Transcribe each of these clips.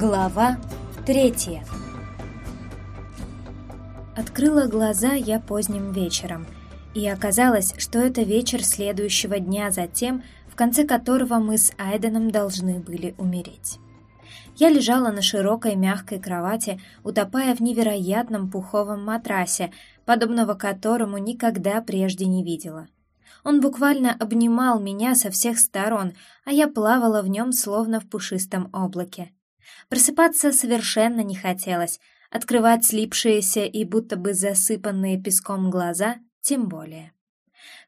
Глава третья Открыла глаза я поздним вечером, и оказалось, что это вечер следующего дня за тем, в конце которого мы с Айденом должны были умереть. Я лежала на широкой мягкой кровати, утопая в невероятном пуховом матрасе, подобного которому никогда прежде не видела. Он буквально обнимал меня со всех сторон, а я плавала в нем словно в пушистом облаке. Просыпаться совершенно не хотелось, открывать слипшиеся и будто бы засыпанные песком глаза тем более.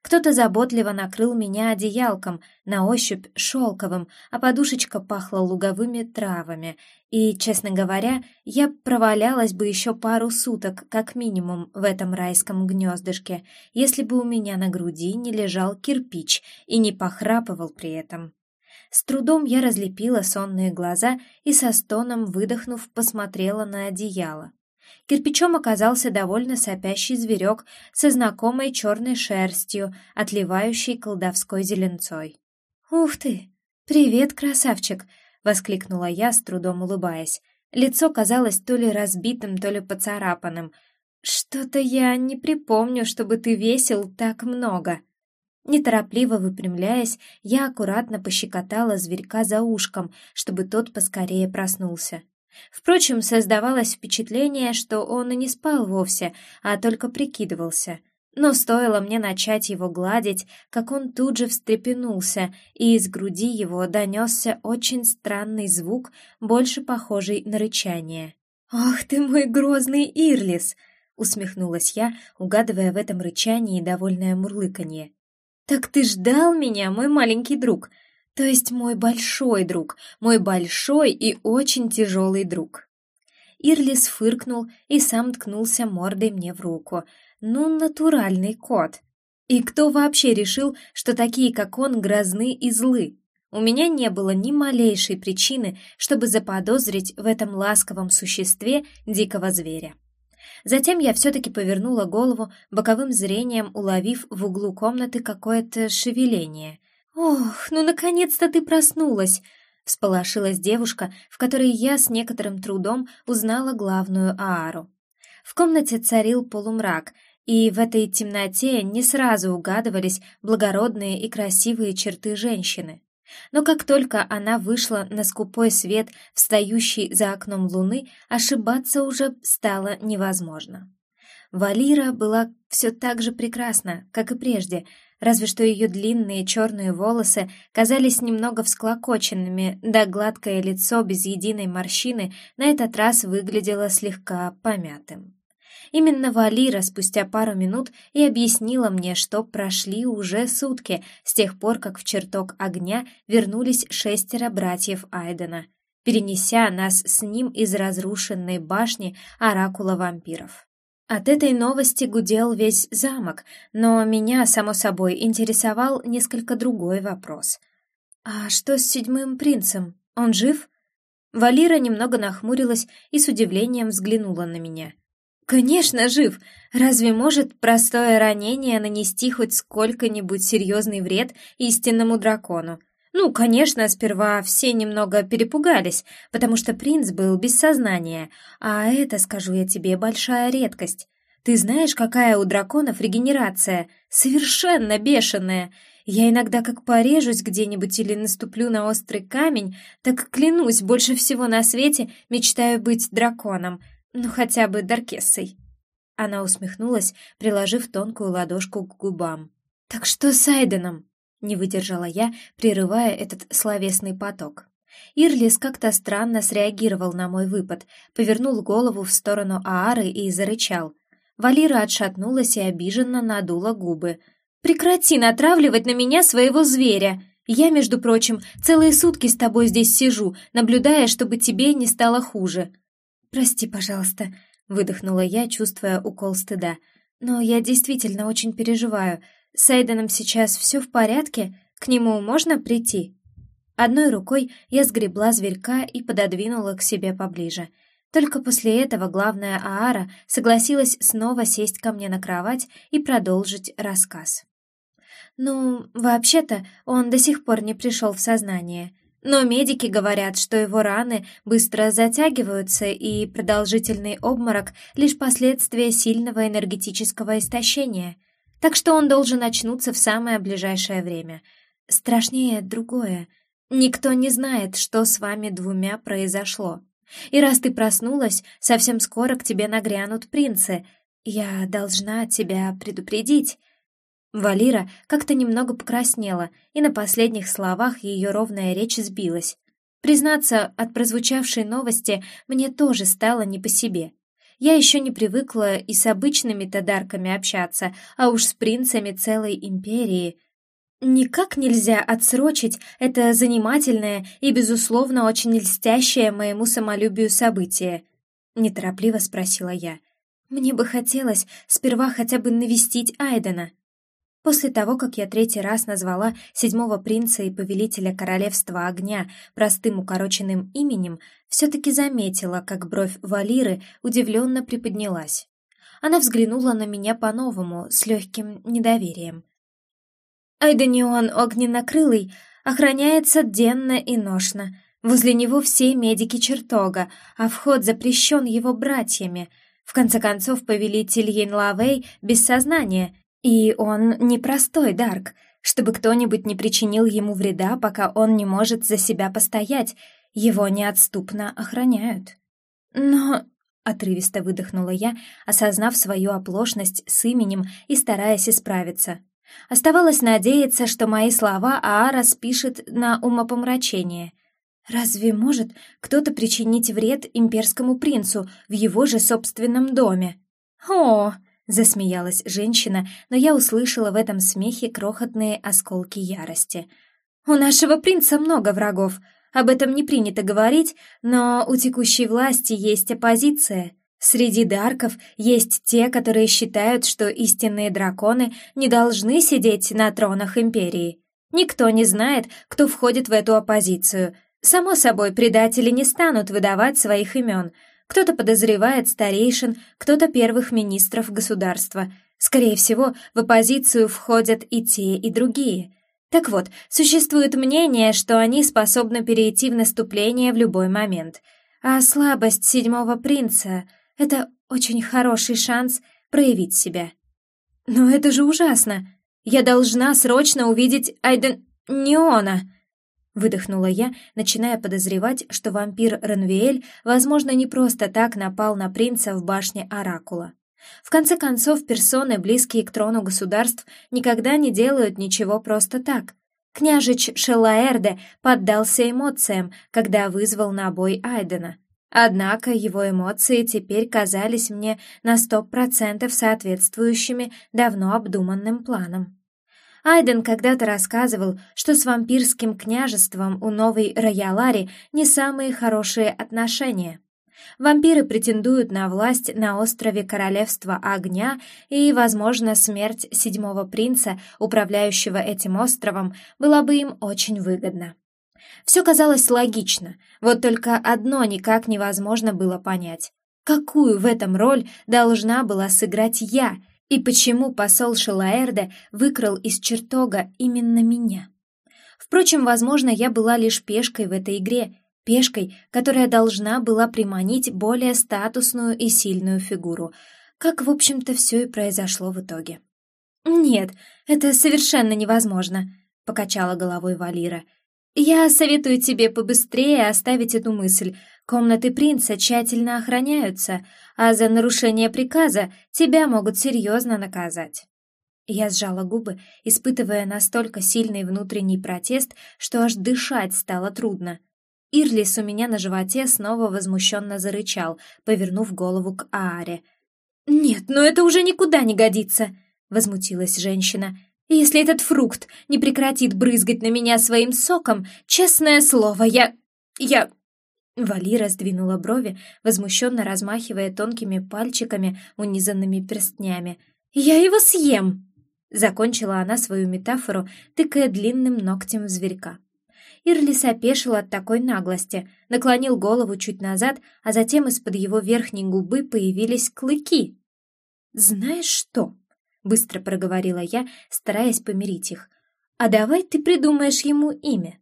Кто-то заботливо накрыл меня одеялком, на ощупь шелковым, а подушечка пахла луговыми травами, и, честно говоря, я провалялась бы еще пару суток, как минимум, в этом райском гнездышке, если бы у меня на груди не лежал кирпич и не похрапывал при этом. С трудом я разлепила сонные глаза и со стоном выдохнув посмотрела на одеяло. Кирпичом оказался довольно сопящий зверек со знакомой черной шерстью, отливающей колдовской зеленцой. «Ух ты! Привет, красавчик!» — воскликнула я, с трудом улыбаясь. Лицо казалось то ли разбитым, то ли поцарапанным. «Что-то я не припомню, чтобы ты весил так много». Неторопливо выпрямляясь, я аккуратно пощекотала зверька за ушком, чтобы тот поскорее проснулся. Впрочем, создавалось впечатление, что он и не спал вовсе, а только прикидывался. Но стоило мне начать его гладить, как он тут же встрепенулся, и из груди его донесся очень странный звук, больше похожий на рычание. «Ах ты мой грозный Ирлис!» — усмехнулась я, угадывая в этом рычании довольное мурлыканье. «Так ты ждал меня, мой маленький друг, то есть мой большой друг, мой большой и очень тяжелый друг». Ирлис фыркнул и сам ткнулся мордой мне в руку. «Ну, натуральный кот!» И кто вообще решил, что такие, как он, грозны и злы? У меня не было ни малейшей причины, чтобы заподозрить в этом ласковом существе дикого зверя. Затем я все-таки повернула голову, боковым зрением уловив в углу комнаты какое-то шевеление. «Ох, ну наконец-то ты проснулась!» — всполошилась девушка, в которой я с некоторым трудом узнала главную Аару. В комнате царил полумрак, и в этой темноте не сразу угадывались благородные и красивые черты женщины. Но как только она вышла на скупой свет, встающий за окном луны, ошибаться уже стало невозможно. Валира была все так же прекрасна, как и прежде, разве что ее длинные черные волосы казались немного всклокоченными, да гладкое лицо без единой морщины на этот раз выглядело слегка помятым. Именно Валира спустя пару минут и объяснила мне, что прошли уже сутки с тех пор, как в чертог огня вернулись шестеро братьев Айдена, перенеся нас с ним из разрушенной башни оракула вампиров. От этой новости гудел весь замок, но меня, само собой, интересовал несколько другой вопрос. «А что с седьмым принцем? Он жив?» Валира немного нахмурилась и с удивлением взглянула на меня — «Конечно, жив! Разве может простое ранение нанести хоть сколько-нибудь серьезный вред истинному дракону? Ну, конечно, сперва все немного перепугались, потому что принц был без сознания, а это, скажу я тебе, большая редкость. Ты знаешь, какая у драконов регенерация? Совершенно бешеная!» Я иногда как порежусь где-нибудь или наступлю на острый камень, так клянусь, больше всего на свете мечтаю быть драконом — ну, хотя бы Даркессой. Она усмехнулась, приложив тонкую ладошку к губам. «Так что с Айденом?» — не выдержала я, прерывая этот словесный поток. Ирлис как-то странно среагировал на мой выпад, повернул голову в сторону Аары и зарычал. Валира отшатнулась и обиженно надула губы. «Прекрати натравливать на меня своего зверя! Я, между прочим, целые сутки с тобой здесь сижу, наблюдая, чтобы тебе не стало хуже. «Прости, пожалуйста», — выдохнула я, чувствуя укол стыда. «Но я действительно очень переживаю. С Эйденом сейчас все в порядке? К нему можно прийти?» Одной рукой я сгребла зверька и пододвинула к себе поближе. Только после этого главная Аара согласилась снова сесть ко мне на кровать и продолжить рассказ. «Ну, вообще-то, он до сих пор не пришел в сознание», Но медики говорят, что его раны быстро затягиваются, и продолжительный обморок — лишь последствия сильного энергетического истощения. Так что он должен очнуться в самое ближайшее время. Страшнее другое. Никто не знает, что с вами двумя произошло. И раз ты проснулась, совсем скоро к тебе нагрянут принцы. Я должна тебя предупредить. Валира как-то немного покраснела, и на последних словах ее ровная речь сбилась. Признаться, от прозвучавшей новости мне тоже стало не по себе. Я еще не привыкла и с обычными тодарками общаться, а уж с принцами целой империи. Никак нельзя отсрочить это занимательное и, безусловно, очень льстящее моему самолюбию событие. Неторопливо спросила я. Мне бы хотелось сперва хотя бы навестить Айдена. После того, как я третий раз назвала седьмого принца и повелителя королевства огня простым укороченным именем, все-таки заметила, как бровь Валиры удивленно приподнялась. Она взглянула на меня по-новому, с легким недоверием. «Айданион огненнокрылый охраняется денно и ношно. Возле него все медики чертога, а вход запрещен его братьями. В конце концов, повелитель Йенлавей без сознания — и он непростой Дарк, чтобы кто-нибудь не причинил ему вреда, пока он не может за себя постоять, его неотступно охраняют. Но... Отрывисто выдохнула я, осознав свою оплошность с именем и стараясь исправиться. Оставалось надеяться, что мои слова Аара спишет на умопомрачение. Разве может кто-то причинить вред имперскому принцу в его же собственном доме? О, Засмеялась женщина, но я услышала в этом смехе крохотные осколки ярости. «У нашего принца много врагов. Об этом не принято говорить, но у текущей власти есть оппозиция. Среди дарков есть те, которые считают, что истинные драконы не должны сидеть на тронах империи. Никто не знает, кто входит в эту оппозицию. Само собой, предатели не станут выдавать своих имен — кто-то подозревает старейшин, кто-то первых министров государства. Скорее всего, в оппозицию входят и те, и другие. Так вот, существует мнение, что они способны перейти в наступление в любой момент. А слабость седьмого принца — это очень хороший шанс проявить себя. Но это же ужасно! Я должна срочно увидеть Айден... Неона! Выдохнула я, начиная подозревать, что вампир Ренвиэль, возможно, не просто так напал на принца в башне Оракула. В конце концов, персоны, близкие к трону государств, никогда не делают ничего просто так. Княжич Шелаэрде поддался эмоциям, когда вызвал на бой Айдена. Однако его эмоции теперь казались мне на сто процентов соответствующими давно обдуманным планам. Айден когда-то рассказывал, что с вампирским княжеством у новой Роялари не самые хорошие отношения. Вампиры претендуют на власть на острове Королевства Огня, и, возможно, смерть седьмого принца, управляющего этим островом, была бы им очень выгодна. Все казалось логично, вот только одно никак невозможно было понять. Какую в этом роль должна была сыграть я — и почему посол Шилаэрде выкрал из чертога именно меня? Впрочем, возможно, я была лишь пешкой в этой игре, пешкой, которая должна была приманить более статусную и сильную фигуру, как, в общем-то, все и произошло в итоге. «Нет, это совершенно невозможно», — покачала головой Валира. «Я советую тебе побыстрее оставить эту мысль, Комнаты принца тщательно охраняются, а за нарушение приказа тебя могут серьезно наказать». Я сжала губы, испытывая настолько сильный внутренний протест, что аж дышать стало трудно. Ирлис у меня на животе снова возмущенно зарычал, повернув голову к Ааре. «Нет, но это уже никуда не годится!» — возмутилась женщина. «Если этот фрукт не прекратит брызгать на меня своим соком, честное слово, я... я Валира сдвинула брови, возмущенно размахивая тонкими пальчиками, унизанными перстнями. «Я его съем!» Закончила она свою метафору, тыкая длинным ногтем в зверька. Ирлис опешил от такой наглости, наклонил голову чуть назад, а затем из-под его верхней губы появились клыки. «Знаешь что?» — быстро проговорила я, стараясь помирить их. «А давай ты придумаешь ему имя.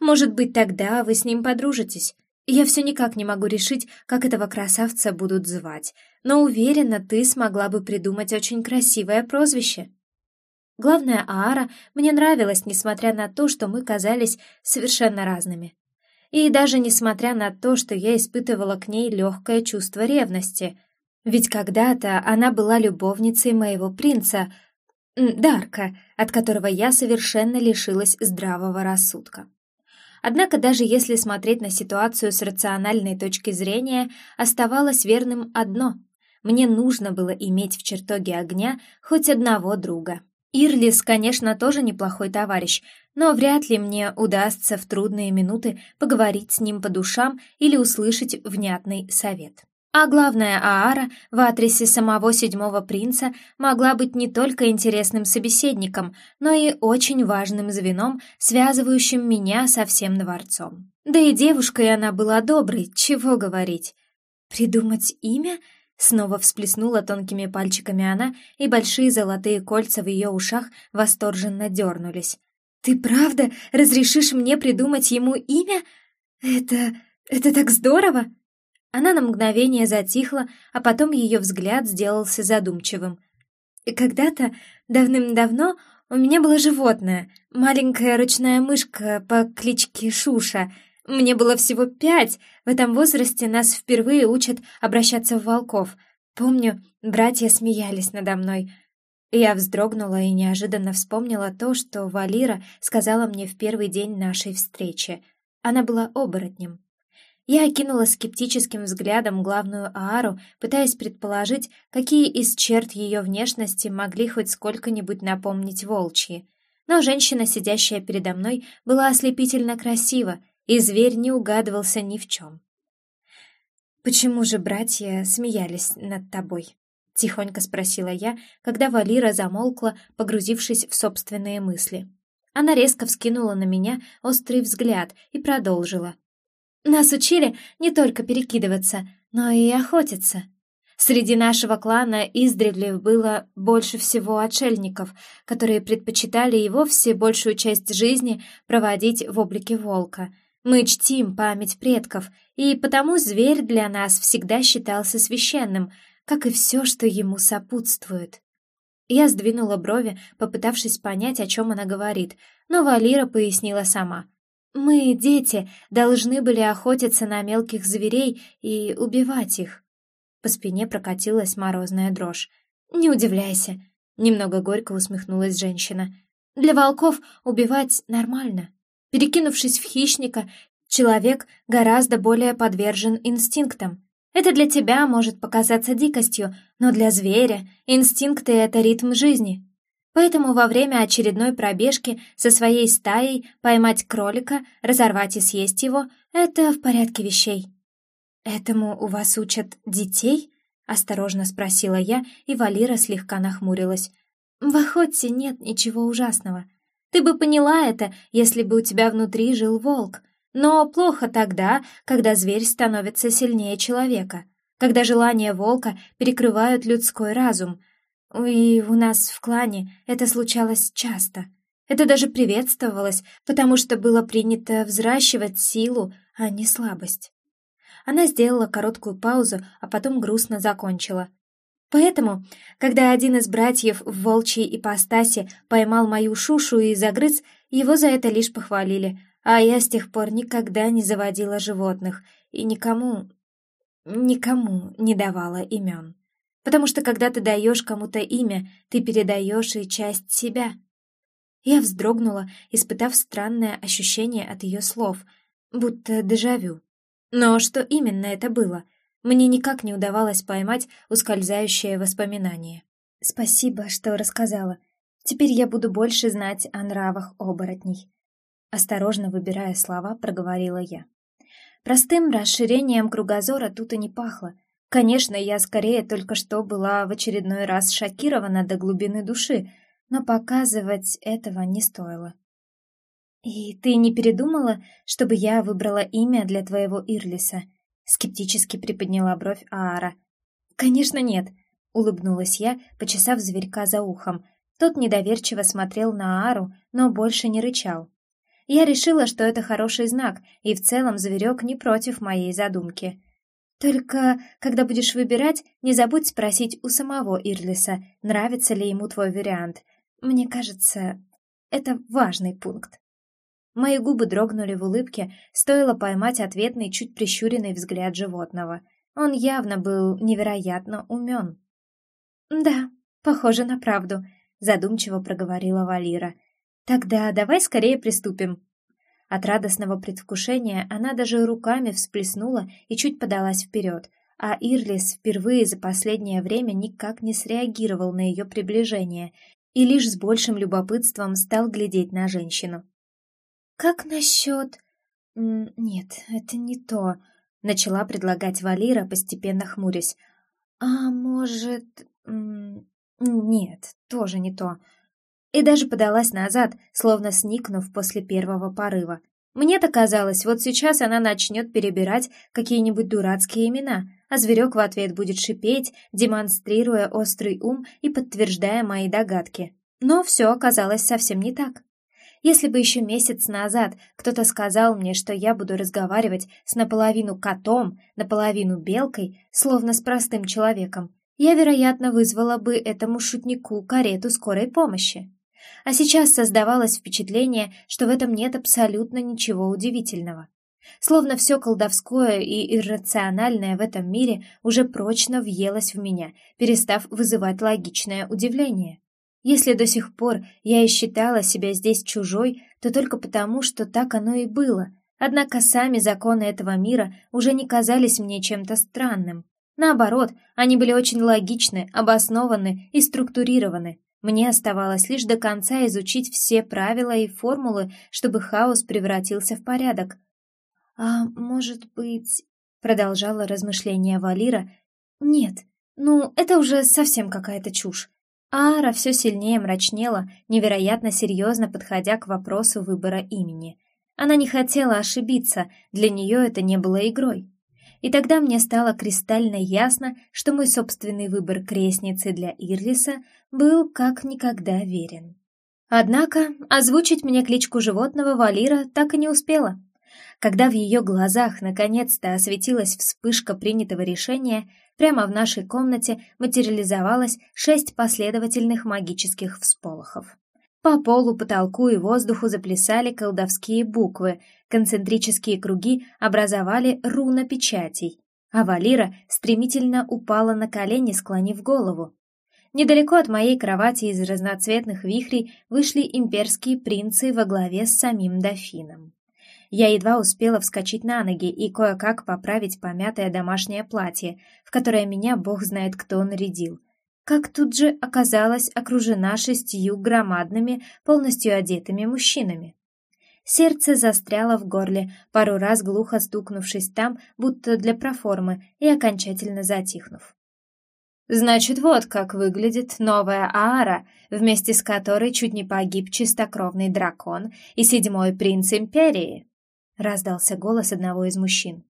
Может быть, тогда вы с ним подружитесь. Я все никак не могу решить, как этого красавца будут звать, но уверена, ты смогла бы придумать очень красивое прозвище. Главное, Аара мне нравилась, несмотря на то, что мы казались совершенно разными. И даже несмотря на то, что я испытывала к ней легкое чувство ревности. Ведь когда-то она была любовницей моего принца, Дарка, от которого я совершенно лишилась здравого рассудка. Однако даже если смотреть на ситуацию с рациональной точки зрения, оставалось верным одно — мне нужно было иметь в чертоге огня хоть одного друга. Ирлис, конечно, тоже неплохой товарищ, но вряд ли мне удастся в трудные минуты поговорить с ним по душам или услышать внятный совет. А главное, Аара в адресе самого седьмого принца могла быть не только интересным собеседником, но и очень важным звеном, связывающим меня со всем дворцом. Да и девушкой она была доброй, чего говорить. Придумать имя — Снова всплеснула тонкими пальчиками она, и большие золотые кольца в ее ушах восторженно дернулись. «Ты правда разрешишь мне придумать ему имя? Это... это так здорово!» Она на мгновение затихла, а потом ее взгляд сделался задумчивым. «Когда-то, давным-давно, у меня было животное, маленькая ручная мышка по кличке Шуша — мне было всего пять. В этом возрасте нас впервые учат обращаться в волков. Помню, братья смеялись надо мной. Я вздрогнула и неожиданно вспомнила то, что Валира сказала мне в первый день нашей встречи. Она была оборотнем. Я окинула скептическим взглядом главную Аару, пытаясь предположить, какие из черт ее внешности могли хоть сколько-нибудь напомнить волчьи. Но женщина, сидящая передо мной, была ослепительно красива, и зверь не угадывался ни в чем. «Почему же братья смеялись над тобой?» — тихонько спросила я, когда Валира замолкла, погрузившись в собственные мысли. Она резко вскинула на меня острый взгляд и продолжила. «Нас учили не только перекидываться, но и охотиться. Среди нашего клана издревле было больше всего отшельников, которые предпочитали и вовсе большую часть жизни проводить в облике волка — мы чтим память предков, и потому зверь для нас всегда считался священным, как и все, что ему сопутствует. Я сдвинула брови, попытавшись понять, о чем она говорит, но Валира пояснила сама. «Мы, дети, должны были охотиться на мелких зверей и убивать их». По спине прокатилась морозная дрожь. «Не удивляйся», — немного горько усмехнулась женщина. «Для волков убивать нормально». Перекинувшись в хищника, человек гораздо более подвержен инстинктам. Это для тебя может показаться дикостью, но для зверя инстинкты — это ритм жизни. Поэтому во время очередной пробежки со своей стаей поймать кролика, разорвать и съесть его — это в порядке вещей. «Этому у вас учат детей?» — осторожно спросила я, и Валира слегка нахмурилась. «В охоте нет ничего ужасного. Ты бы поняла это, если бы у тебя внутри жил волк. Но плохо тогда, когда зверь становится сильнее человека, когда желания волка перекрывают людской разум. И у нас в клане это случалось часто. Это даже приветствовалось, потому что было принято взращивать силу, а не слабость. Она сделала короткую паузу, а потом грустно закончила. Поэтому, когда один из братьев в волчьей ипостаси поймал мою шушу и загрыз, его за это лишь похвалили, а я с тех пор никогда не заводила животных и никому, никому не давала имен. Потому что когда ты даешь кому-то имя, ты передаешь и часть себя. Я вздрогнула, испытав странное ощущение от ее слов, будто дежавю. Но что именно это было — мне никак не удавалось поймать ускользающее воспоминание. «Спасибо, что рассказала. Теперь я буду больше знать о нравах оборотней». Осторожно выбирая слова, проговорила я. Простым расширением кругозора тут и не пахло. Конечно, я скорее только что была в очередной раз шокирована до глубины души, но показывать этого не стоило. «И ты не передумала, чтобы я выбрала имя для твоего Ирлиса?» Скептически приподняла бровь Аара. «Конечно нет», — улыбнулась я, почесав зверька за ухом. Тот недоверчиво смотрел на Аару, но больше не рычал. Я решила, что это хороший знак, и в целом зверек не против моей задумки. Только, когда будешь выбирать, не забудь спросить у самого Ирлиса, нравится ли ему твой вариант. Мне кажется, это важный пункт. Мои губы дрогнули в улыбке, стоило поймать ответный, чуть прищуренный взгляд животного. Он явно был невероятно умен. «Да, похоже на правду», — задумчиво проговорила Валира. «Тогда давай скорее приступим». От радостного предвкушения она даже руками всплеснула и чуть подалась вперед, а Ирлис впервые за последнее время никак не среагировал на ее приближение и лишь с большим любопытством стал глядеть на женщину. «Как насчет...» «Нет, это не то», — начала предлагать Валира, постепенно хмурясь. «А может...» «Нет, тоже не то и даже подалась назад, словно сникнув после первого порыва. Мне-то казалось, вот сейчас она начнет перебирать какие-нибудь дурацкие имена, а зверек в ответ будет шипеть, демонстрируя острый ум и подтверждая мои догадки. Но все оказалось совсем не так. Если бы еще месяц назад кто-то сказал мне, что я буду разговаривать с наполовину котом, наполовину белкой, словно с простым человеком, я, вероятно, вызвала бы этому шутнику карету скорой помощи. А сейчас создавалось впечатление, что в этом нет абсолютно ничего удивительного. Словно все колдовское и иррациональное в этом мире уже прочно въелось в меня, перестав вызывать логичное удивление. Если до сих пор я и считала себя здесь чужой, то только потому, что так оно и было. Однако сами законы этого мира уже не казались мне чем-то странным. Наоборот, они были очень логичны, обоснованы и структурированы, мне оставалось лишь до конца изучить все правила и формулы, чтобы хаос превратился в порядок. «А может быть...» — продолжала размышление Валира. «Нет, ну, это уже совсем какая-то чушь». Ара все сильнее мрачнела, невероятно серьезно подходя к вопросу выбора имени. Она не хотела ошибиться, для нее это не было игрой и тогда мне стало кристально ясно, что мой собственный выбор крестницы для Ирлиса был как никогда верен. Однако озвучить мне кличку животного Валира так и не успела. Когда в ее глазах наконец-то осветилась вспышка принятого решения, прямо в нашей комнате материализовалось шесть последовательных магических всполохов. По полу, потолку и воздуху заплясали колдовские буквы, концентрические круги образовали руна печатей, а Валира стремительно упала на колени, склонив голову. Недалеко от моей кровати из разноцветных вихрей вышли имперские принцы во главе с самим дофином. Я едва успела вскочить на ноги и кое-как поправить помятое домашнее платье, в которое меня бог знает кто нарядил — как тут же оказалась окружена шестью громадными, полностью одетыми мужчинами. Сердце застряло в горле, пару раз глухо стукнувшись там, будто для проформы, и окончательно затихнув. «Значит, вот как выглядит новая Аара, вместе с которой чуть не погиб чистокровный дракон и седьмой принц Империи», — раздался голос одного из мужчин.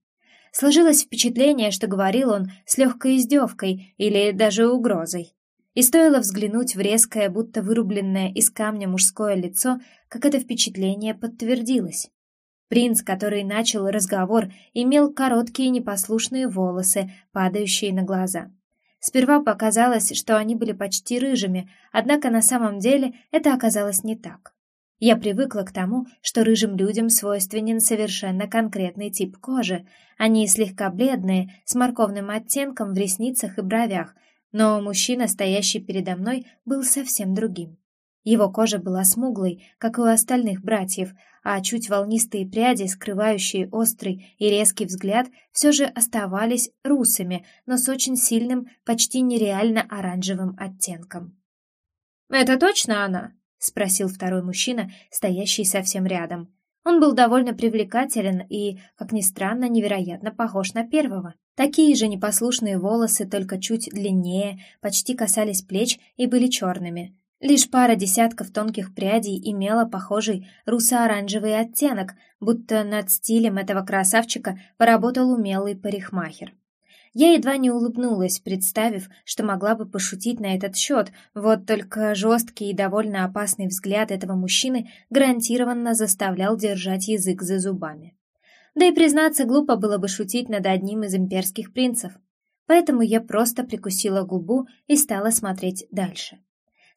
Сложилось впечатление, что говорил он с легкой издевкой или даже угрозой. И стоило взглянуть в резкое, будто вырубленное из камня мужское лицо, как это впечатление подтвердилось. Принц, который начал разговор, имел короткие непослушные волосы, падающие на глаза. Сперва показалось, что они были почти рыжими, однако на самом деле это оказалось не так. Я привыкла к тому, что рыжим людям свойственен совершенно конкретный тип кожи. Они слегка бледные, с морковным оттенком в ресницах и бровях, но мужчина, стоящий передо мной, был совсем другим. Его кожа была смуглой, как и у остальных братьев, а чуть волнистые пряди, скрывающие острый и резкий взгляд, все же оставались русыми, но с очень сильным, почти нереально оранжевым оттенком. «Это точно она?» — спросил второй мужчина, стоящий совсем рядом. Он был довольно привлекателен и, как ни странно, невероятно похож на первого. Такие же непослушные волосы, только чуть длиннее, почти касались плеч и были черными. Лишь пара десятков тонких прядей имела похожий русо-оранжевый оттенок, будто над стилем этого красавчика поработал умелый парикмахер. Я едва не улыбнулась, представив, что могла бы пошутить на этот счет, вот только жесткий и довольно опасный взгляд этого мужчины гарантированно заставлял держать язык за зубами. Да и, признаться, глупо было бы шутить над одним из имперских принцев. Поэтому я просто прикусила губу и стала смотреть дальше.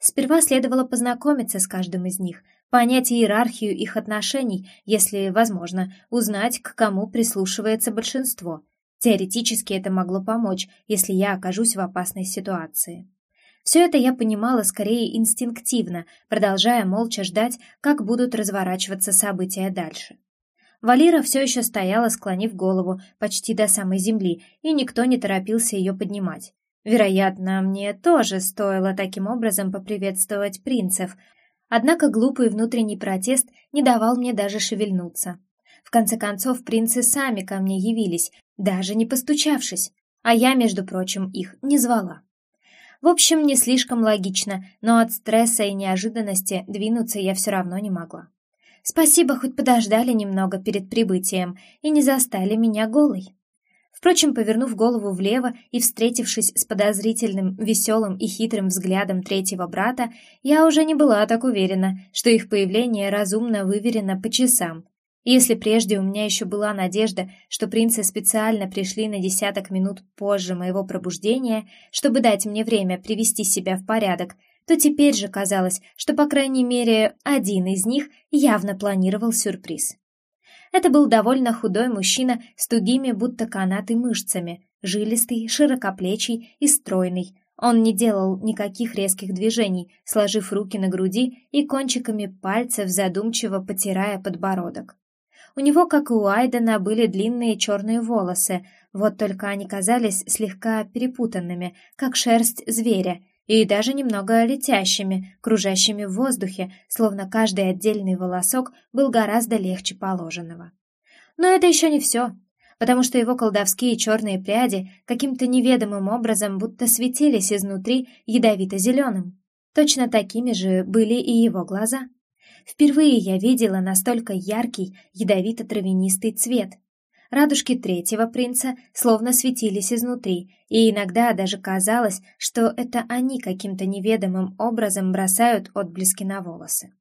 Сперва следовало познакомиться с каждым из них, понять иерархию их отношений, если возможно, узнать, к кому прислушивается большинство – Теоретически это могло помочь, если я окажусь в опасной ситуации. Все это я понимала скорее инстинктивно, продолжая молча ждать, как будут разворачиваться события дальше. Валира все еще стояла, склонив голову почти до самой земли, и никто не торопился ее поднимать. Вероятно, мне тоже стоило таким образом поприветствовать принцев, однако глупый внутренний протест не давал мне даже шевельнуться. В конце концов, принцы сами ко мне явились, даже не постучавшись, а я, между прочим, их не звала. В общем, не слишком логично, но от стресса и неожиданности двинуться я все равно не могла. Спасибо, хоть подождали немного перед прибытием и не застали меня голой. Впрочем, повернув голову влево и встретившись с подозрительным, веселым и хитрым взглядом третьего брата, я уже не была так уверена, что их появление разумно выверено по часам, если прежде у меня еще была надежда, что принцы специально пришли на десяток минут позже моего пробуждения, чтобы дать мне время привести себя в порядок, то теперь же казалось, что, по крайней мере, один из них явно планировал сюрприз. Это был довольно худой мужчина с тугими, будто канаты мышцами, жилистый, широкоплечий и стройный. Он не делал никаких резких движений, сложив руки на груди и кончиками пальцев задумчиво потирая подбородок. У него, как и у Айдена, были длинные черные волосы, вот только они казались слегка перепутанными, как шерсть зверя, и даже немного летящими, кружащими в воздухе, словно каждый отдельный волосок был гораздо легче положенного. Но это еще не все, потому что его колдовские черные пряди каким-то неведомым образом будто светились изнутри ядовито-зеленым. Точно такими же были и его глаза — Впервые я видела настолько яркий, ядовито-травянистый цвет. Радужки третьего принца словно светились изнутри, и иногда даже казалось, что это они каким-то неведомым образом бросают отблески на волосы.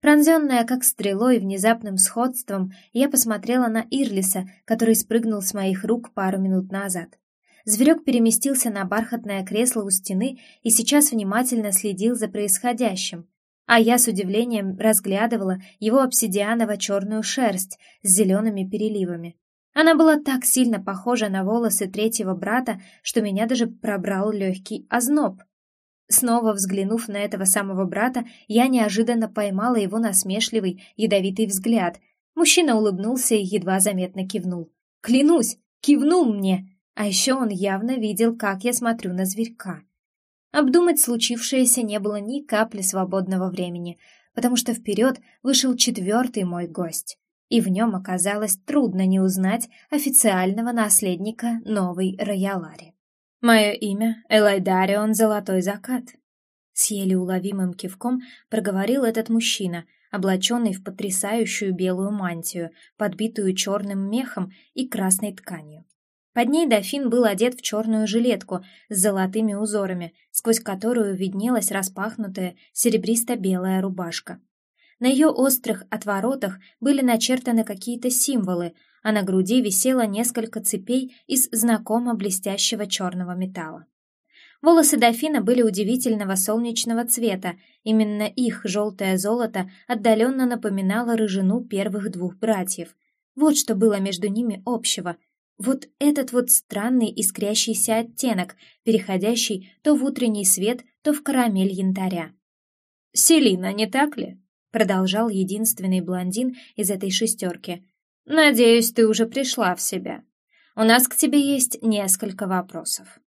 Пронзенная как стрелой внезапным сходством, я посмотрела на Ирлиса, который спрыгнул с моих рук пару минут назад. Зверек переместился на бархатное кресло у стены и сейчас внимательно следил за происходящим, а я с удивлением разглядывала его обсидианово-черную шерсть с зелеными переливами. Она была так сильно похожа на волосы третьего брата, что меня даже пробрал легкий озноб. Снова взглянув на этого самого брата, я неожиданно поймала его насмешливый, ядовитый взгляд. Мужчина улыбнулся и едва заметно кивнул. Клянусь, кивнул мне! А еще он явно видел, как я смотрю на зверька. Обдумать случившееся не было ни капли свободного времени, потому что вперед вышел четвертый мой гость, и в нем оказалось трудно не узнать официального наследника новой Роялари. «Мое имя — Элайдарион Золотой Закат», — с еле уловимым кивком проговорил этот мужчина, облаченный в потрясающую белую мантию, подбитую черным мехом и красной тканью. Под ней дофин был одет в черную жилетку с золотыми узорами, сквозь которую виднелась распахнутая серебристо-белая рубашка. На ее острых отворотах были начертаны какие-то символы, а на груди висело несколько цепей из знакомо блестящего черного металла. Волосы дофина были удивительного солнечного цвета, именно их желтое золото отдаленно напоминало рыжину первых двух братьев. Вот что было между ними общего — вот этот вот странный искрящийся оттенок, переходящий то в утренний свет, то в карамель янтаря. «Селина, не так ли?» — продолжал единственный блондин из этой шестерки. «Надеюсь, ты уже пришла в себя. У нас к тебе есть несколько вопросов».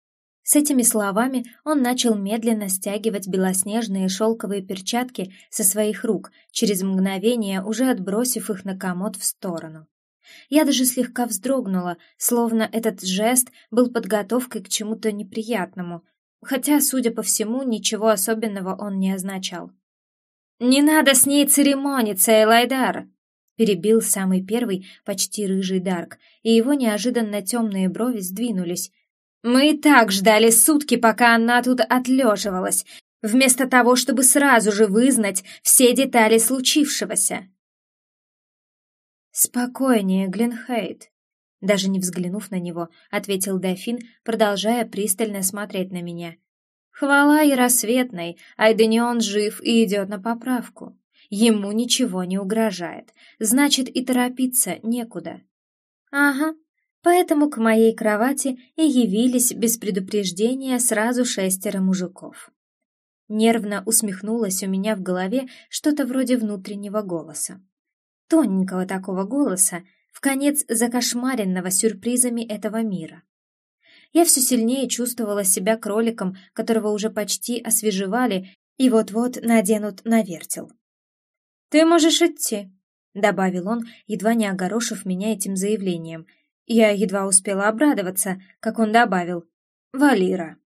С этими словами он начал медленно стягивать белоснежные шелковые перчатки со своих рук, через мгновение уже отбросив их на комод в сторону. Я даже слегка вздрогнула, словно этот жест был подготовкой к чему-то неприятному, хотя, судя по всему, ничего особенного он не означал. «Не надо с ней церемониться, Элайдар!» перебил самый первый, почти рыжий Дарк, и его неожиданно темные брови сдвинулись. Мы и так ждали сутки, пока она тут отлеживалась, вместо того, чтобы сразу же вызнать все детали случившегося. «Спокойнее, Глинхейд», даже не взглянув на него, ответил дофин, продолжая пристально смотреть на меня. «Хвала и рассветной, Айденион жив и идет на поправку. Ему ничего не угрожает, значит и торопиться некуда». «Ага, поэтому к моей кровати и явились без предупреждения сразу шестеро мужиков». Нервно усмехнулось у меня в голове что-то вроде внутреннего голоса. Тоненького такого голоса, в конец закошмаренного сюрпризами этого мира. Я все сильнее чувствовала себя кроликом, которого уже почти освежевали и вот-вот наденут на вертел. «Ты можешь идти», — добавил он, едва не огорошив меня этим заявлением. Я едва успела обрадоваться, как он добавил «Валира».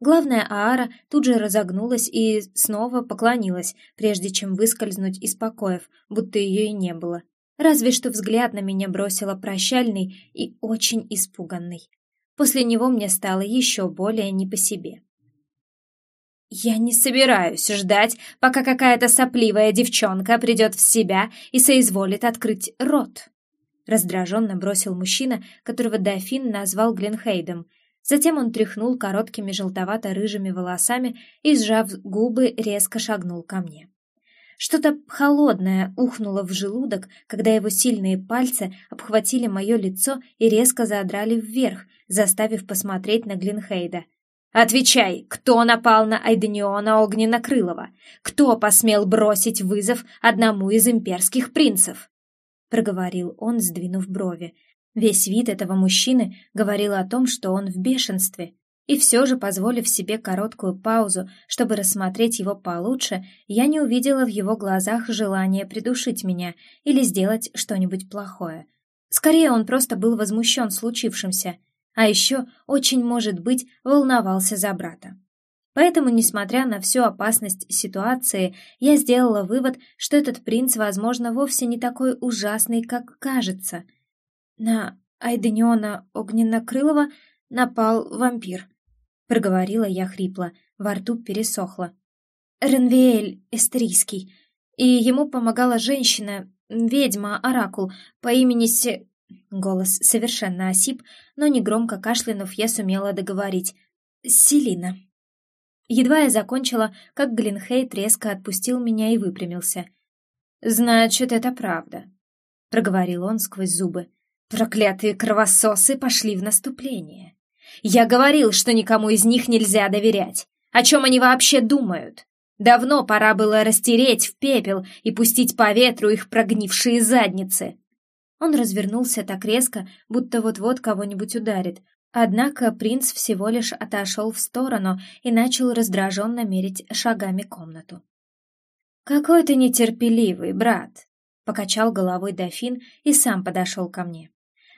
Главная Аара тут же разогнулась и снова поклонилась, прежде чем выскользнуть из покоев, будто ее и не было. Разве что взгляд на меня бросила прощальный и очень испуганный. После него мне стало еще более не по себе. «Я не собираюсь ждать, пока какая-то сопливая девчонка придет в себя и соизволит открыть рот», раздраженно бросил мужчина, которого дофин назвал Гленхейдом. Затем он тряхнул короткими желтовато-рыжими волосами и, сжав губы, резко шагнул ко мне. Что-то холодное ухнуло в желудок, когда его сильные пальцы обхватили мое лицо и резко задрали вверх, заставив посмотреть на Глинхейда. «Отвечай, кто напал на Айдениона Огненнокрылова? Кто посмел бросить вызов одному из имперских принцев?» Проговорил он, сдвинув брови. Весь вид этого мужчины говорил о том, что он в бешенстве, и все же, позволив себе короткую паузу, чтобы рассмотреть его получше, я не увидела в его глазах желания придушить меня или сделать что-нибудь плохое. Скорее, он просто был возмущен случившимся, а еще, очень может быть, волновался за брата. Поэтому, несмотря на всю опасность ситуации, я сделала вывод, что этот принц, возможно, вовсе не такой ужасный, как кажется. На Айдениона Огненнокрылова напал вампир проговорила я хрипло, во рту пересохло. Ренвиэль Эстерийский, и ему помогала женщина, ведьма-оракул по имени Се... Голос совершенно осип, но негромко кашлянув я сумела договорить. Селина. Едва я закончила, как Глинхейт резко отпустил меня и выпрямился. «Значит, это правда», — проговорил он сквозь зубы. «Проклятые кровососы пошли в наступление. Я говорил, что никому из них нельзя доверять. О чем они вообще думают? Давно пора было растереть в пепел и пустить по ветру их прогнившие задницы. Он развернулся так резко, будто вот-вот кого-нибудь ударит. Однако принц всего лишь отошел в сторону и начал раздраженно мерить шагами комнату. «Какой ты нетерпеливый, брат!» — покачал головой дофин и сам подошел ко мне.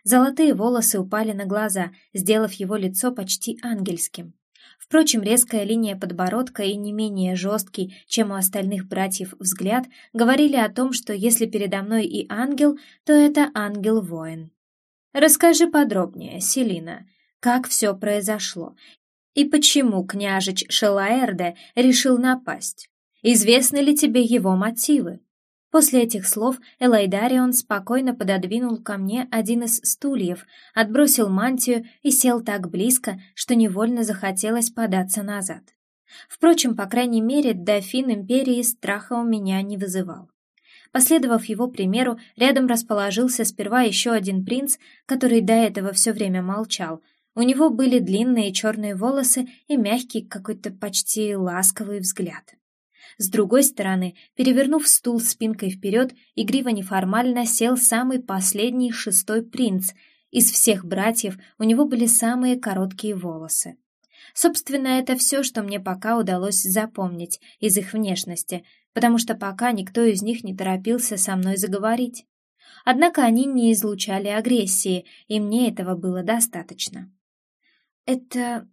Золотые волосы упали на глаза, сделав его лицо почти ангельским. Впрочем, резкая линия подбородка и не менее жесткий, чем у остальных братьев взгляд, говорили о том, что если передо мной и ангел, то это ангел-воин. «Расскажи подробнее, Селина, как все произошло и почему княжич Шелаэрде решил напасть? Известны ли тебе его мотивы?» После этих слов Элайдарион спокойно пододвинул ко мне один из стульев, отбросил мантию и сел так близко, что невольно захотелось податься назад. Впрочем, по крайней мере, дофин империи страха у меня не вызывал. Последовав его примеру, рядом расположился сперва еще один принц, который до этого все время молчал. У него были длинные черные волосы и мягкий какой-то почти ласковый взгляд. С другой стороны, перевернув стул спинкой вперед, игриво неформально сел самый последний шестой принц. Из всех братьев у него были самые короткие волосы. Собственно, это все, что мне пока удалось запомнить из их внешности, потому что пока никто из них не торопился со мной заговорить. Однако они не излучали агрессии, и мне этого было достаточно. Это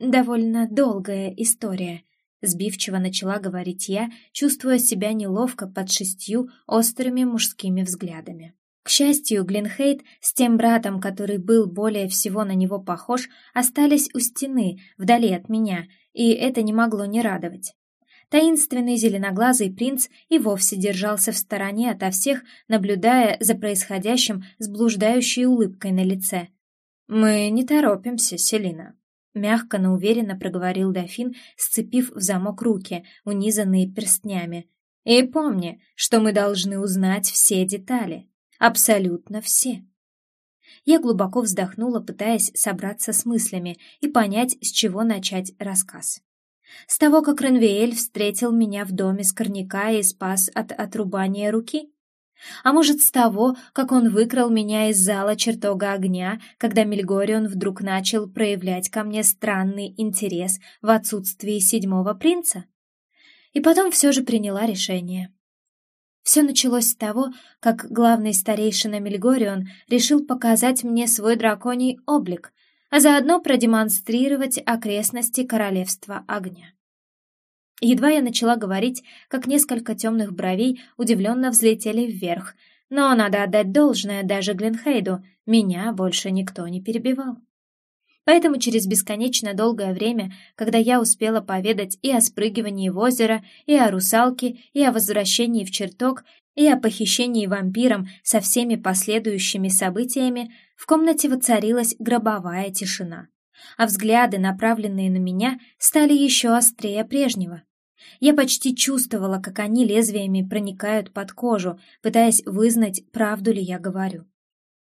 довольно долгая история, Сбивчиво начала говорить я, чувствуя себя неловко под шестью острыми мужскими взглядами. К счастью, Глинхейт с тем братом, который был более всего на него похож, остались у стены, вдали от меня, и это не могло не радовать. Таинственный зеленоглазый принц и вовсе держался в стороне ото всех, наблюдая за происходящим с блуждающей улыбкой на лице. «Мы не торопимся, Селина», — мягко, но уверенно проговорил дофин, сцепив в замок руки, унизанные перстнями. «И помни, что мы должны узнать все детали». Абсолютно все. Я глубоко вздохнула, пытаясь собраться с мыслями и понять, с чего начать рассказ. С того, как Ренвиэль встретил меня в доме скорняка и спас от отрубания руки? А может, с того, как он выкрал меня из зала чертога огня, когда Мельгорион вдруг начал проявлять ко мне странный интерес в отсутствии седьмого принца? И потом все же приняла решение. Все началось с того, как главный старейшина Мельгорион решил показать мне свой драконий облик, а заодно продемонстрировать окрестности королевства огня. Едва я начала говорить, как несколько темных бровей удивленно взлетели вверх, но надо отдать должное даже Гленхейду, меня больше никто не перебивал. Поэтому через бесконечно долгое время, когда я успела поведать и о спрыгивании в озеро, и о русалке, и о возвращении в чертог, и о похищении вампиром со всеми последующими событиями, в комнате воцарилась гробовая тишина. А взгляды, направленные на меня, стали еще острее прежнего. Я почти чувствовала, как они лезвиями проникают под кожу, пытаясь вызнать, правду ли я говорю.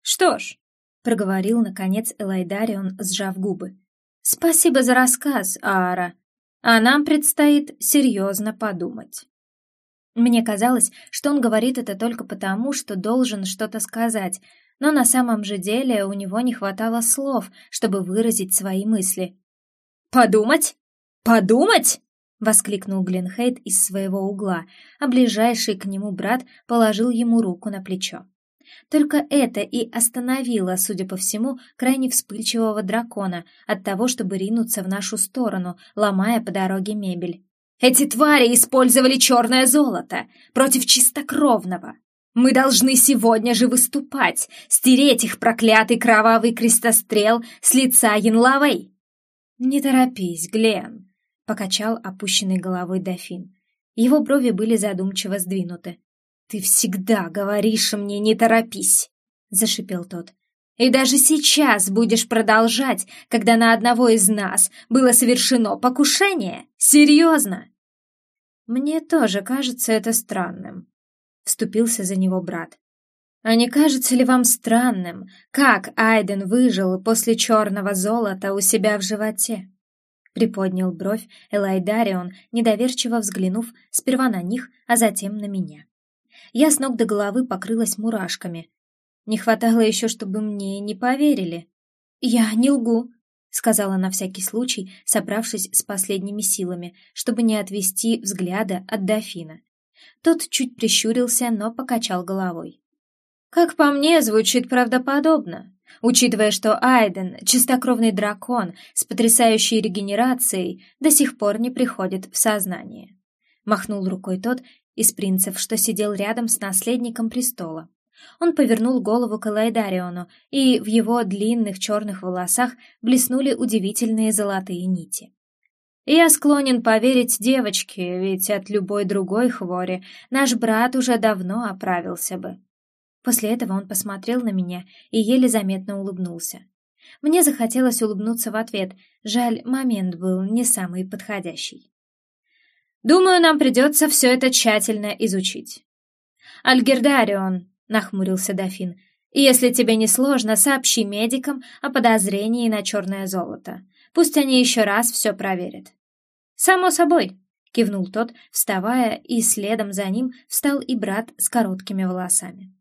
«Что ж, проговорил, наконец, Элайдарион, сжав губы. «Спасибо за рассказ, Аара. А нам предстоит серьезно подумать». Мне казалось, что он говорит это только потому, что должен что-то сказать, но на самом же деле у него не хватало слов, чтобы выразить свои мысли. «Подумать? Подумать?» — воскликнул Гленхейд из своего угла, а ближайший к нему брат положил ему руку на плечо. Только это и остановило, судя по всему, крайне вспыльчивого дракона от того, чтобы ринуться в нашу сторону, ломая по дороге мебель. «Эти твари использовали черное золото против чистокровного. Мы должны сегодня же выступать, стереть их проклятый кровавый крестострел с лица Янлавей!» «Не торопись, Глен», — покачал опущенной головой дофин. Его брови были задумчиво сдвинуты. «Ты всегда говоришь мне не торопись!» — зашипел тот. «И даже сейчас будешь продолжать, когда на одного из нас было совершено покушение? Серьезно?» «Мне тоже кажется это странным», — вступился за него брат. «А не кажется ли вам странным, как Айден выжил после черного золота у себя в животе?» Приподнял бровь Элайдарион, недоверчиво взглянув сперва на них, а затем на меня. Я с ног до головы покрылась мурашками. Не хватало еще, чтобы мне не поверили. «Я не лгу», — сказала на всякий случай, собравшись с последними силами, чтобы не отвести взгляда от дофина. Тот чуть прищурился, но покачал головой. «Как по мне, звучит правдоподобно, учитывая, что Айден, чистокровный дракон с потрясающей регенерацией, до сих пор не приходит в сознание». Махнул рукой тот из принцев, что сидел рядом с наследником престола. Он повернул голову к Элайдариону, и в его длинных черных волосах блеснули удивительные золотые нити. «Я склонен поверить девочке, ведь от любой другой хвори наш брат уже давно оправился бы». После этого он посмотрел на меня и еле заметно улыбнулся. Мне захотелось улыбнуться в ответ, жаль, момент был не самый подходящий. Думаю, нам придется все это тщательно изучить. Альгердарион, нахмурился дофин, если тебе не сложно, сообщи медикам о подозрении на черное золото. Пусть они еще раз все проверят. Само собой, кивнул тот, вставая, и следом за ним встал и брат с короткими волосами.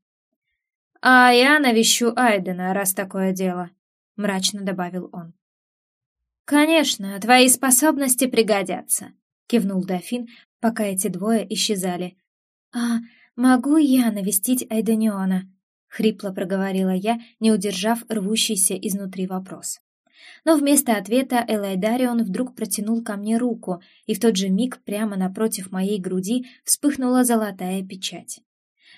А я навещу Айдена, раз такое дело, мрачно добавил он. Конечно, твои способности пригодятся, кивнул дофин, пока эти двое исчезали. А могу я навестить Айдениона? хрипло проговорила я, не удержав рвущийся изнутри вопрос. Но вместо ответа Элайдарион вдруг протянул ко мне руку, и в тот же миг прямо напротив моей груди вспыхнула золотая печать.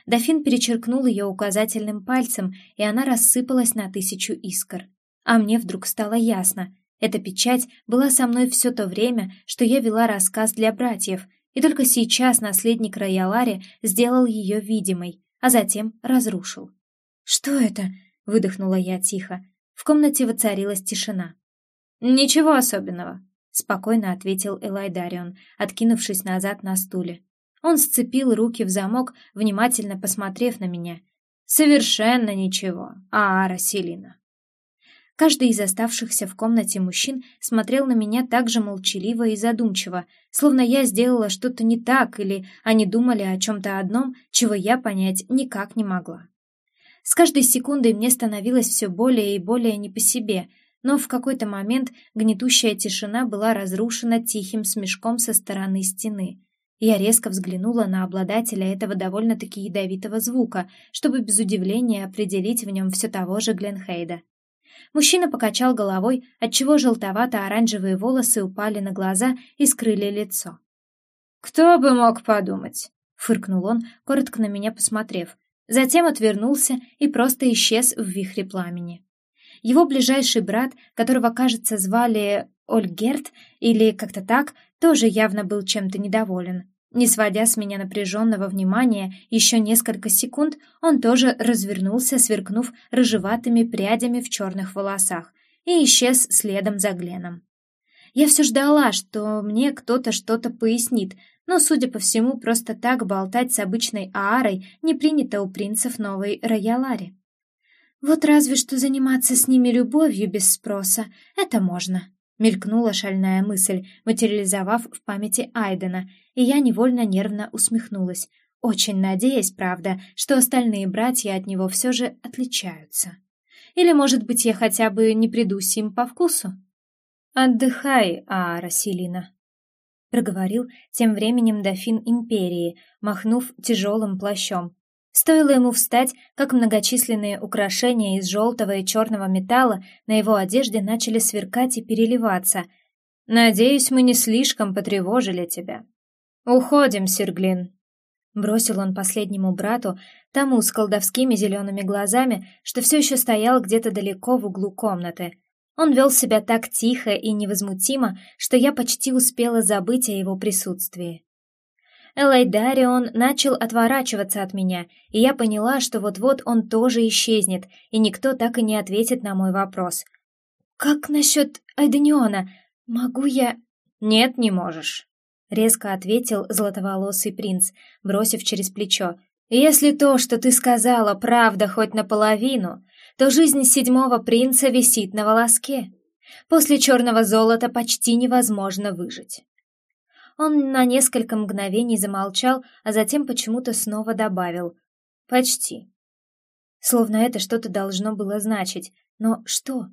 Дофин перечеркнул ее указательным пальцем, и она рассыпалась на тысячу искр. А мне вдруг стало ясно. Эта печать была со мной все то время, что я вела рассказ для братьев, и только сейчас наследник Роялари сделал ее видимой, а затем разрушил. «Что это?» — выдохнула я тихо. В комнате воцарилась тишина. «Ничего особенного», — спокойно ответил Элайдарион, откинувшись назад на стуле. Он сцепил руки в замок, внимательно посмотрев на меня. «Совершенно ничего, Аара Селина». Каждый из оставшихся в комнате мужчин смотрел на меня так же молчаливо и задумчиво, словно я сделала что-то не так или они думали о чем-то одном, чего я понять никак не могла. С каждой секундой мне становилось все более и более не по себе, но в какой-то момент гнетущая тишина была разрушена тихим смешком со стороны стены. Я резко взглянула на обладателя этого довольно-таки ядовитого звука, чтобы без удивления определить в нем все того же Гленхейда. Мужчина покачал головой, отчего желтовато-оранжевые волосы упали на глаза и скрыли лицо. «Кто бы мог подумать?» — фыркнул он, коротко на меня посмотрев. Затем отвернулся и просто исчез в вихре пламени. Его ближайший брат, которого, кажется, звали Ольгерт или как-то так, тоже явно был чем-то недоволен. Не сводя с меня напряженного внимания еще несколько секунд, он тоже развернулся, сверкнув рыжеватыми прядями в черных волосах, и исчез следом за Гленом. Я все ждала, что мне кто-то что-то пояснит, но, судя по всему, просто так болтать с обычной Аарой не принято у принцев новой Роялари. Вот разве что заниматься с ними любовью без спроса, это можно. Мелькнула шальная мысль, материализовав в памяти Айдена, и я невольно нервно усмехнулась, очень надеясь, правда, что остальные братья от него все же отличаются. Или, может быть, я хотя бы не придусь им по вкусу? «Отдыхай, Аара Селина», — проговорил тем временем дофин Империи, махнув тяжелым плащом, Стоило ему встать, как многочисленные украшения из желтого и черного металла на его одежде начали сверкать и переливаться. «Надеюсь, мы не слишком потревожили тебя». «Уходим, Серглин», — бросил он последнему брату, тому с колдовскими зелеными глазами, что все еще стоял где-то далеко в углу комнаты. Он вел себя так тихо и невозмутимо, что я почти успела забыть о его присутствии. Элайдарион начал отворачиваться от меня, и я поняла, что вот-вот он тоже исчезнет, и никто так и не ответит на мой вопрос. «Как насчет Айдениона? Могу я...» «Нет, не можешь», — резко ответил златоволосый принц, бросив через плечо. «Если то, что ты сказала, правда хоть наполовину, то жизнь седьмого принца висит на волоске. После черного золота почти невозможно выжить. Он на несколько мгновений замолчал, а затем почему-то снова добавил «Почти». Словно это что-то должно было значить. Но что?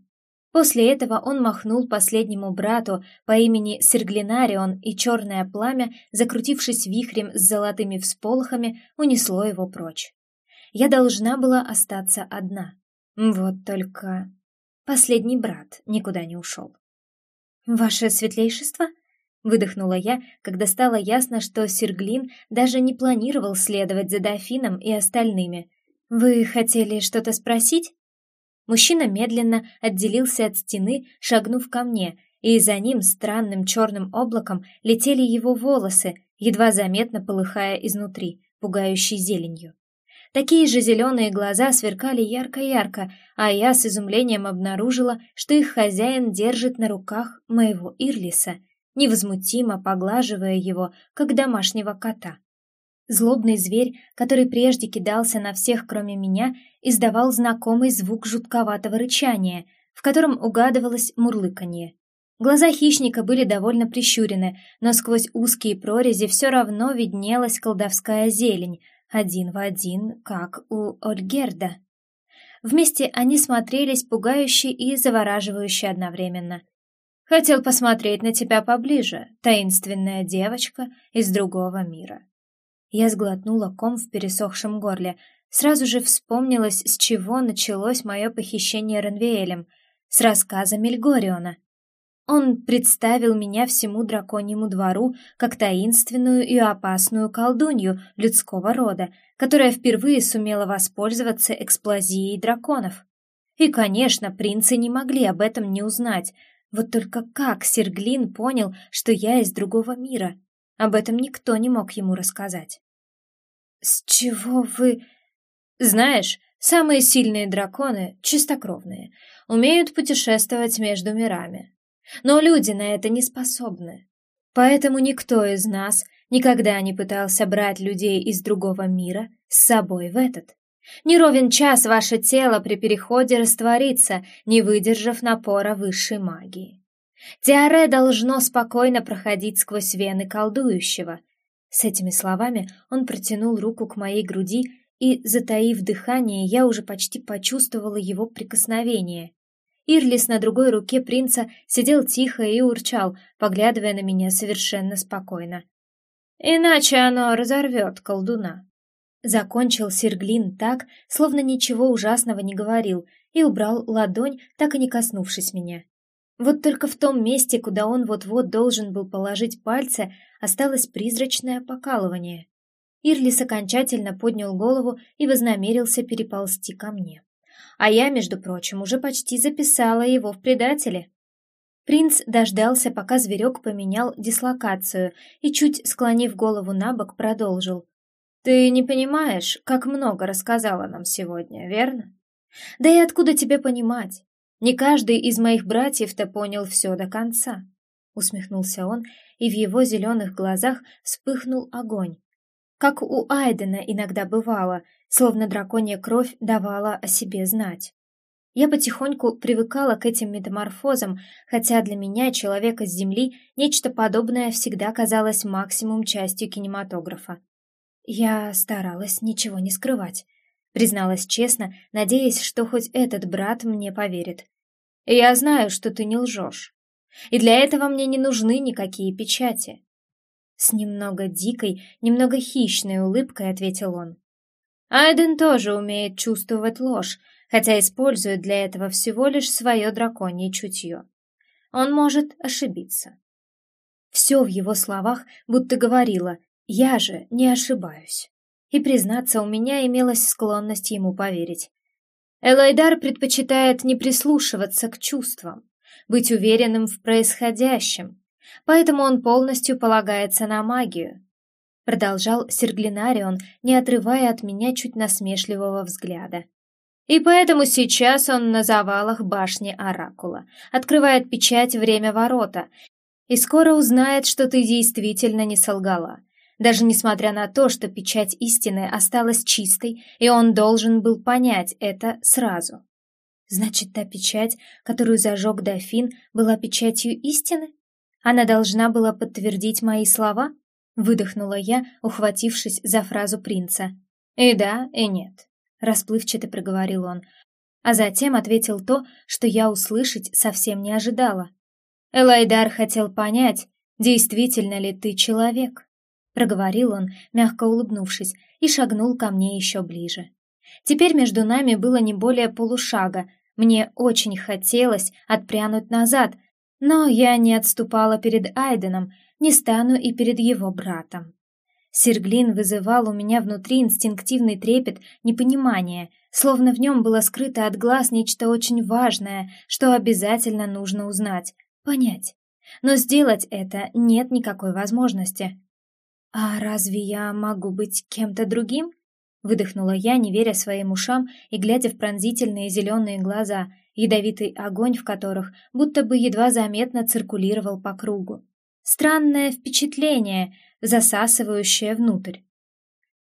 После этого он махнул последнему брату по имени Серглинарион, и черное пламя, закрутившись вихрем с золотыми всполохами, унесло его прочь. Я должна была остаться одна. Вот только... Последний брат никуда не ушел. «Ваше светлейшество?» Выдохнула я, когда стало ясно, что Серглин даже не планировал следовать за дофином и остальными. «Вы хотели что-то спросить?» Мужчина медленно отделился от стены, шагнув ко мне, и за ним странным черным облаком летели его волосы, едва заметно полыхая изнутри, пугающей зеленью. Такие же зеленые глаза сверкали ярко-ярко, а я с изумлением обнаружила, что их хозяин держит на руках моего Ирлиса — невозмутимо поглаживая его, как домашнего кота. Злобный зверь, который прежде кидался на всех, кроме меня, издавал знакомый звук жутковатого рычания, в котором угадывалось мурлыканье. Глаза хищника были довольно прищурены, но сквозь узкие прорези все равно виднелась колдовская зелень, один в один, как у Ольгерда. Вместе они смотрелись пугающе и завораживающе одновременно — Хотел посмотреть на тебя поближе, таинственная девочка из другого мира. Я сглотнула ком в пересохшем горле. Сразу же вспомнилось, с чего началось мое похищение Ренвиэлем, с рассказа Мельгориона. Он представил меня всему драконьему двору как таинственную и опасную колдунью людского рода, которая впервые сумела воспользоваться эксплозией драконов. И, конечно, принцы не могли об этом не узнать. Вот только как Серглин понял, что я из другого мира? Об этом никто не мог ему рассказать. «С чего вы...» «Знаешь, самые сильные драконы, чистокровные, умеют путешествовать между мирами. Но люди на это не способны. Поэтому никто из нас никогда не пытался брать людей из другого мира с собой в этот. Не ровен час ваше тело при переходе растворится, не выдержав напора высшей магии. Диаре должно спокойно проходить сквозь вены колдующего. С этими словами он протянул руку к моей груди, и, затаив дыхание, я уже почти почувствовала его прикосновение. Ирлис на другой руке принца сидел тихо и урчал, поглядывая на меня совершенно спокойно. «Иначе оно разорвет колдуна», Закончил Серглин так, словно ничего ужасного не говорил, и убрал ладонь, так и не коснувшись меня. Вот только в том месте, куда он вот-вот должен был положить пальцы, осталось призрачное покалывание. Ирлис окончательно поднял голову и вознамерился переползти ко мне. А я, между прочим, уже почти записала его в предателе. Принц дождался, пока зверек поменял дислокацию и, чуть склонив голову на бок, продолжил. Ты не понимаешь, как много рассказала нам сегодня, верно? Да и откуда тебе понимать? Не каждый из моих братьев-то понял все до конца. Усмехнулся он, и в его зеленых глазах вспыхнул огонь. Как у Айдена иногда бывало, словно драконья кровь давала о себе знать. Я потихоньку привыкала к этим метаморфозам, хотя для меня, человека с Земли, нечто подобное всегда казалось максимум частью кинематографа. Я старалась ничего не скрывать. Призналась честно, надеясь, что хоть этот брат мне поверит. Я знаю, что ты не лжешь. И для этого мне не нужны никакие печати. С немного дикой, немного хищной улыбкой ответил он. Айден тоже умеет чувствовать ложь, хотя использует для этого всего лишь свое драконье чутье. Он может ошибиться. Все в его словах будто говорило я же не ошибаюсь. И, признаться, у меня имелась склонность ему поверить. Элайдар предпочитает не прислушиваться к чувствам, быть уверенным в происходящем, поэтому он полностью полагается на магию. Продолжал Серглинарион, не отрывая от меня чуть насмешливого взгляда. И поэтому сейчас он на завалах башни Оракула, открывает печать «Время ворота», и скоро узнает, что ты действительно не солгала, даже несмотря на то, что печать истины осталась чистой, и он должен был понять это сразу. Значит, та печать, которую зажег дофин, была печатью истины? Она должна была подтвердить мои слова? Выдохнула я, ухватившись за фразу принца. И да, и нет. Расплывчато проговорил он, а затем ответил то, что я услышать совсем не ожидала. Элайдар хотел понять, действительно ли ты человек проговорил он, мягко улыбнувшись, и шагнул ко мне еще ближе. Теперь между нами было не более полушага. Мне очень хотелось отпрянуть назад, но я не отступала перед Айденом, не стану и перед его братом. Серглин вызывал у меня внутри инстинктивный трепет непонимания, словно в нем было скрыто от глаз нечто очень важное, что обязательно нужно узнать, понять. Но сделать это нет никакой возможности. «А разве я могу быть кем-то другим?» Выдохнула я, не веря своим ушам и глядя в пронзительные зеленые глаза, ядовитый огонь в которых будто бы едва заметно циркулировал по кругу. Странное впечатление, засасывающее внутрь.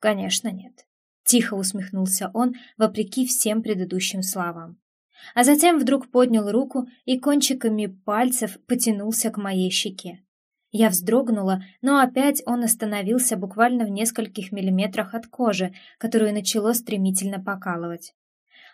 «Конечно нет», — тихо усмехнулся он, вопреки всем предыдущим словам. А затем вдруг поднял руку и кончиками пальцев потянулся к моей щеке. Я вздрогнула, но опять он остановился буквально в нескольких миллиметрах от кожи, которую начало стремительно покалывать.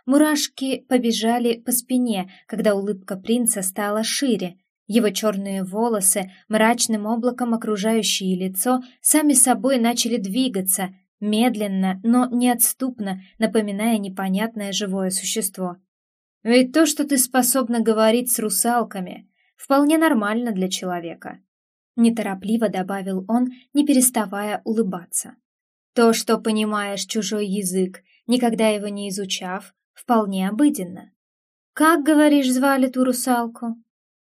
Мурашки побежали по спине, когда улыбка принца стала шире. Его черные волосы, мрачным облаком окружающие лицо, сами собой начали двигаться, медленно, но неотступно, напоминая непонятное живое существо. «Ведь то, что ты способна говорить с русалками, Вполне нормально для человека. Неторопливо добавил он, не переставая улыбаться. То, что понимаешь чужой язык, никогда его не изучав, вполне обыденно. «Как, говоришь, звали ту русалку?»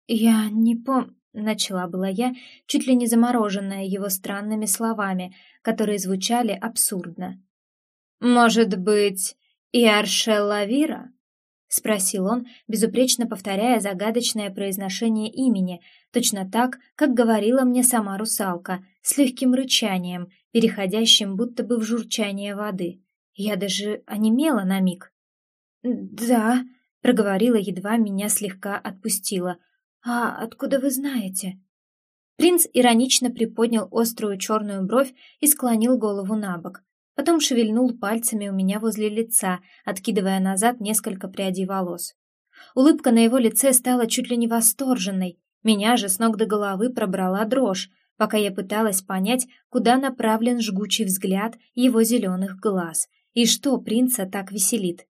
«Я не пом...» — начала была я, чуть ли не замороженная его странными словами, которые звучали абсурдно. «Может быть, Иаршелла Вира?» — спросил он, безупречно повторяя загадочное произношение имени, точно так, как говорила мне сама русалка, с легким рычанием, переходящим будто бы в журчание воды. Я даже онемела на миг. «Да», — проговорила, едва меня слегка отпустила. «А откуда вы знаете?» Принц иронично приподнял острую черную бровь и склонил голову на бок. Потом шевельнул пальцами у меня возле лица, откидывая назад несколько прядей волос. Улыбка на его лице стала чуть ли не восторженной. Меня же с ног до головы пробрала дрожь, пока я пыталась понять, куда направлен жгучий взгляд его зеленых глаз и что принца так веселит.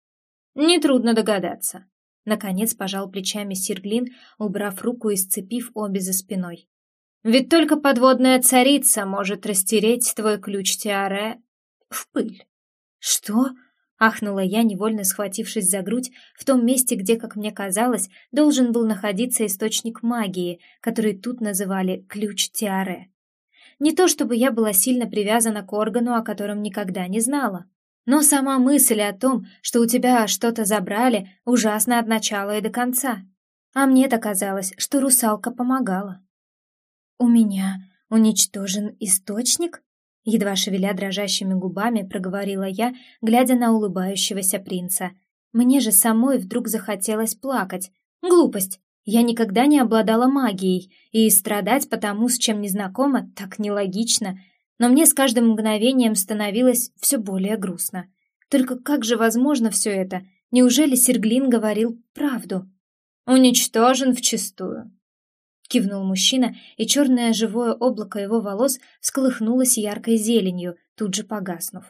Нетрудно догадаться. Наконец пожал плечами Сирглин, убрав руку и сцепив обе за спиной. Ведь только подводная царица может растереть твой ключ Тиаре в пыль. Что? Ахнула я, невольно схватившись за грудь, в том месте, где, как мне казалось, должен был находиться источник магии, который тут называли «ключ Тиаре». Не то чтобы я была сильно привязана к органу, о котором никогда не знала, но сама мысль о том, что у тебя что-то забрали, ужасна от начала и до конца. А мне-то казалось, что русалка помогала. «У меня уничтожен источник?» Едва шевеля дрожащими губами, проговорила я, глядя на улыбающегося принца. Мне же самой вдруг захотелось плакать. Глупость! Я никогда не обладала магией, и страдать потому, с чем не знакома, так нелогично. Но мне с каждым мгновением становилось все более грустно. Только как же возможно все это? Неужели Серглин говорил правду? «Уничтожен вчистую», кивнул мужчина, и черное живое облако его волос всколыхнулось яркой зеленью, тут же погаснув.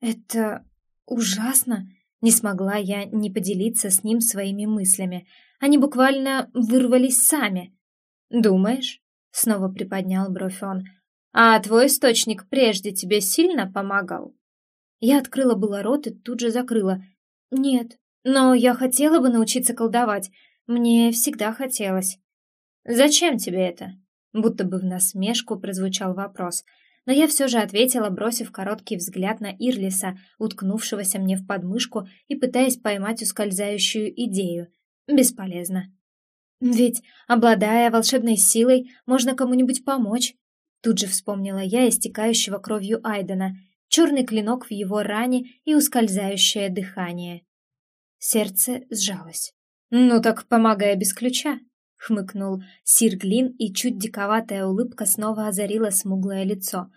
«Это ужасно!» Не смогла я не поделиться с ним своими мыслями. Они буквально вырвались сами. «Думаешь?» — снова приподнял бровь он. «А твой источник прежде тебе сильно помогал?» Я открыла было рот и тут же закрыла. «Нет, но я хотела бы научиться колдовать. Мне всегда хотелось». «Зачем тебе это?» Будто бы в насмешку прозвучал вопрос, но я все же ответила, бросив короткий взгляд на Ирлиса, уткнувшегося мне в подмышку и пытаясь поймать ускользающую идею. Бесполезно. Ведь, обладая волшебной силой, можно кому-нибудь помочь. Тут же вспомнила я истекающего кровью Айдена, черный клинок в его ране и ускользающее дыхание. Сердце сжалось. «Ну так помогай без ключа», хмыкнул Сирглин, и чуть диковатая улыбка снова озарила смуглое лицо.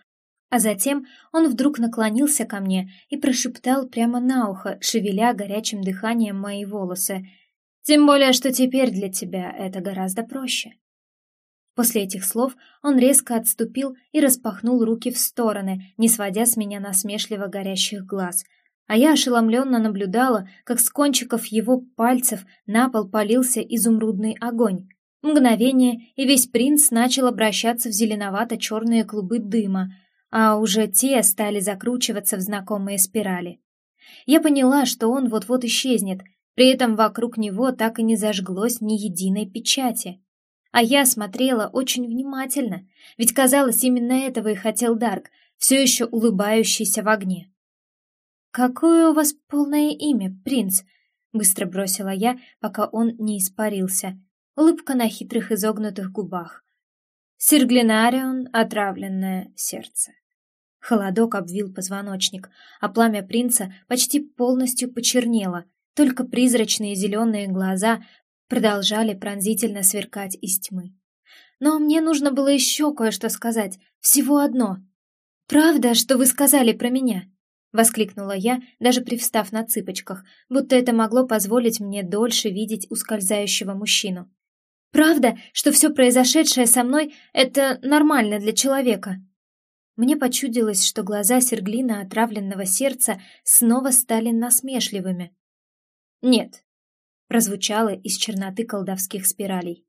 А затем он вдруг наклонился ко мне и прошептал прямо на ухо, шевеля горячим дыханием мои волосы. «Тем более, что теперь для тебя это гораздо проще». После этих слов он резко отступил и распахнул руки в стороны, не сводя с меня насмешливо горящих глаз — а я ошеломленно наблюдала, как с кончиков его пальцев на пол полился изумрудный огонь. Мгновение, и весь принц начал обращаться в зеленовато-черные клубы дыма, а уже те стали закручиваться в знакомые спирали. Я поняла, что он вот-вот исчезнет, при этом вокруг него так и не зажглось ни единой печати. А я смотрела очень внимательно, ведь казалось, именно этого и хотел Дарк, все еще улыбающийся в огне. «Какое у вас полное имя, принц?» — быстро бросила я, пока он не испарился улыбка на хитрых изогнутых губах. Сирглинарион — отравленное сердце. Холодок обвил позвоночник, а пламя принца почти полностью почернело, только призрачные зеленые глаза продолжали пронзительно сверкать из тьмы. Но мне нужно было еще кое-что сказать, всего одно. «Правда, что вы сказали про меня?» — воскликнула я, даже привстав на цыпочках, будто это могло позволить мне дольше видеть ускользающего мужчину. Правда, что все произошедшее со мной — это нормально для человека?» Мне почудилось, что глаза Серглина отравленного сердца снова стали насмешливыми. «Нет», — прозвучало из черноты колдовских спиралей.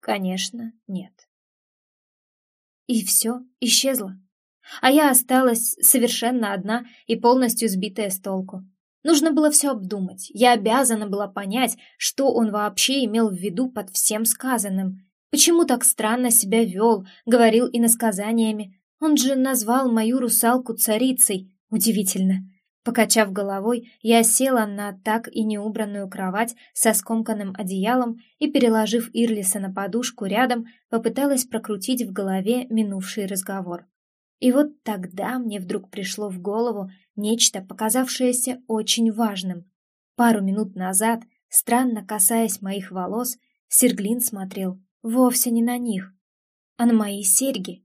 Конечно, нет. И все исчезло. А я осталась совершенно одна и полностью сбитая с толку. Нужно было все обдумать. Я обязана была понять, что он вообще имел в виду под всем сказанным. Почему так странно себя вел, говорил иносказаниями. Он же назвал мою русалку царицей. Удивительно. Покачав головой, я села на так и неубранную кровать со скомканным одеялом и, переложив Ирлиса на подушку рядом, попыталась прокрутить в голове минувший разговор. И вот тогда мне вдруг пришло в голову нечто, показавшееся очень важным. Пару минут назад, странно касаясь моих волос, Серглин смотрел вовсе не на них, а на мои серьги.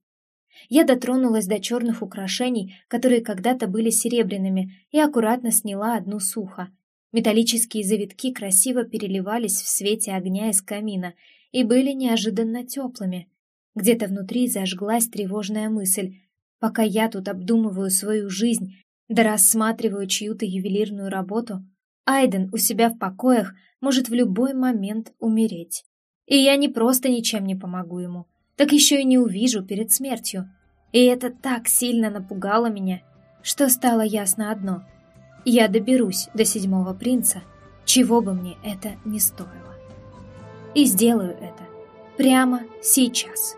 Я дотронулась до черных украшений, которые когда-то были серебряными, и аккуратно сняла одну сухо. Металлические завитки красиво переливались в свете огня из камина и были неожиданно теплыми. Где-то внутри зажглась тревожная мысль. Пока я тут обдумываю свою жизнь, да рассматриваю чью-то ювелирную работу, Айден у себя в покоях может в любой момент умереть. И я не просто ничем не помогу ему, так еще и не увижу перед смертью. И это так сильно напугало меня, что стало ясно одно. Я доберусь до седьмого принца, чего бы мне это ни стоило. И сделаю это прямо сейчас.